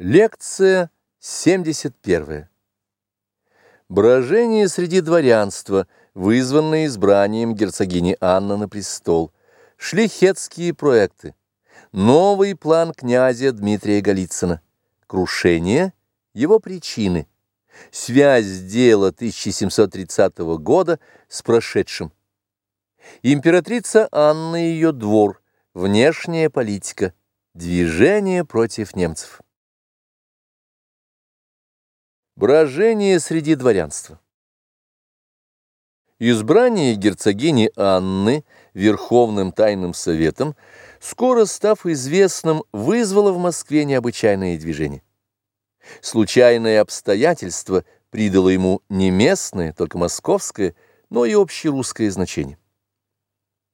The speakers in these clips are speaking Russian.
Лекция 71. Брожение среди дворянства, вызванное избранием герцогини Анны на престол, шлихетские проекты, новый план князя Дмитрия Голицына, крушение, его причины, связь дела 1730 года с прошедшим, императрица Анна и ее двор, внешняя политика, движение против немцев. Брожение среди дворянства. Избрание герцогини Анны Верховным Тайным Советом, скоро став известным, вызвало в Москве необычайное движение. Случайное обстоятельство придало ему не местное, только московское, но и общерусское значение.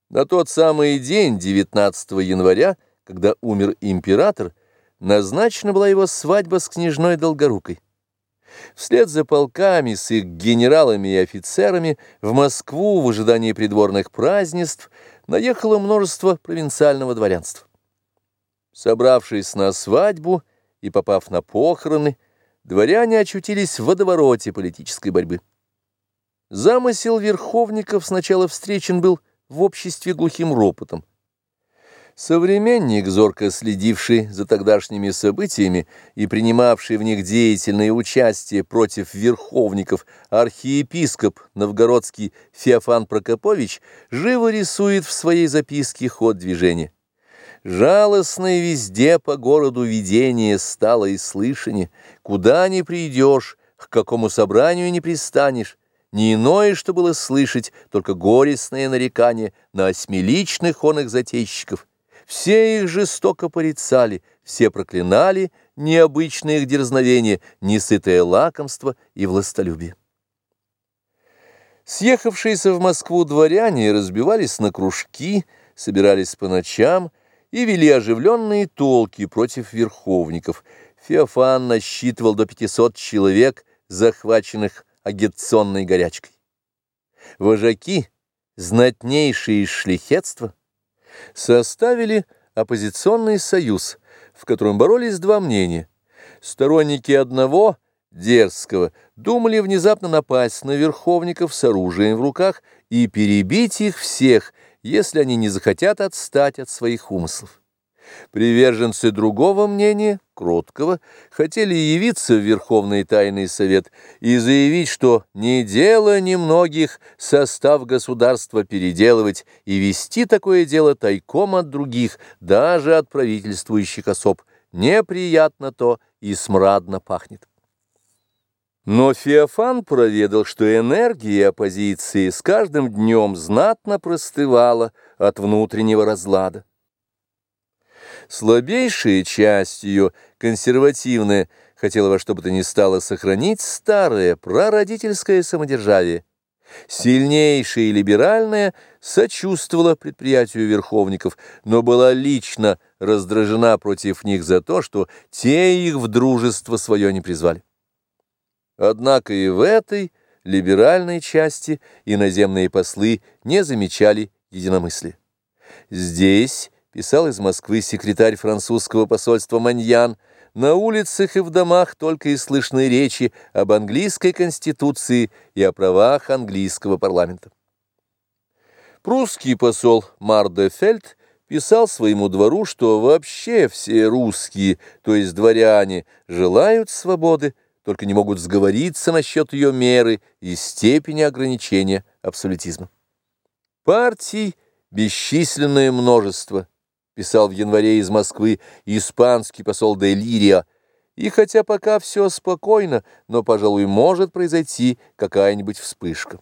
На тот самый день, 19 января, когда умер император, назначена была его свадьба с княжной Долгорукой. Вслед за полками с их генералами и офицерами в Москву в ожидании придворных празднеств наехало множество провинциального дворянства. Собравшись на свадьбу и попав на похороны, дворяне очутились в водовороте политической борьбы. Замысел верховников сначала встречен был в обществе глухим ропотом, Современник, зорко следивший за тогдашними событиями и принимавший в них деятельное участие против верховников, архиепископ новгородский Феофан Прокопович, живо рисует в своей записке ход движения. Жалостное везде по городу видение стало и слышание, куда ни придешь, к какому собранию не пристанешь, не иное, что было слышать, только горестное нарекание на осьмиличных он их затейщиков. Все их жестоко порицали, все проклинали необычное их дерзновение, несытое лакомство и властолюбие. Съехавшиеся в Москву дворяне разбивались на кружки, собирались по ночам и вели оживленные толки против верховников. Феофан насчитывал до 500 человек, захваченных агитационной горячкой. Вожаки, знатнейшие из шлихетства, составили оппозиционный союз, в котором боролись два мнения. Сторонники одного, дерзкого, думали внезапно напасть на верховников с оружием в руках и перебить их всех, если они не захотят отстать от своих умыслов. Приверженцы другого мнения, кроткого, хотели явиться в Верховный Тайный Совет и заявить, что не дело немногих состав государства переделывать и вести такое дело тайком от других, даже от правительствующих особ. Неприятно то и смрадно пахнет. Но Феофан проведал, что энергия оппозиции с каждым днем знатно простывала от внутреннего разлада. Слабейшая часть ее, консервативная, хотела во что бы то ни стало сохранить старое прародительское самодержавие. Сильнейшая и либеральная сочувствовала предприятию верховников, но была лично раздражена против них за то, что те их в дружество свое не призвали. Однако и в этой либеральной части иноземные послы не замечали единомыслия. Здесь писал из Москвы секретарь французского посольства Маньян, на улицах и в домах только и слышны речи об английской конституции и о правах английского парламента. Прусский посол Мардефельд писал своему двору, что вообще все русские, то есть дворяне, желают свободы, только не могут сговориться насчет ее меры и степени ограничения абсолютизма. Партий бесчисленное множество – писал в январе из Москвы испанский посол де Лирия, и хотя пока все спокойно, но, пожалуй, может произойти какая-нибудь вспышка.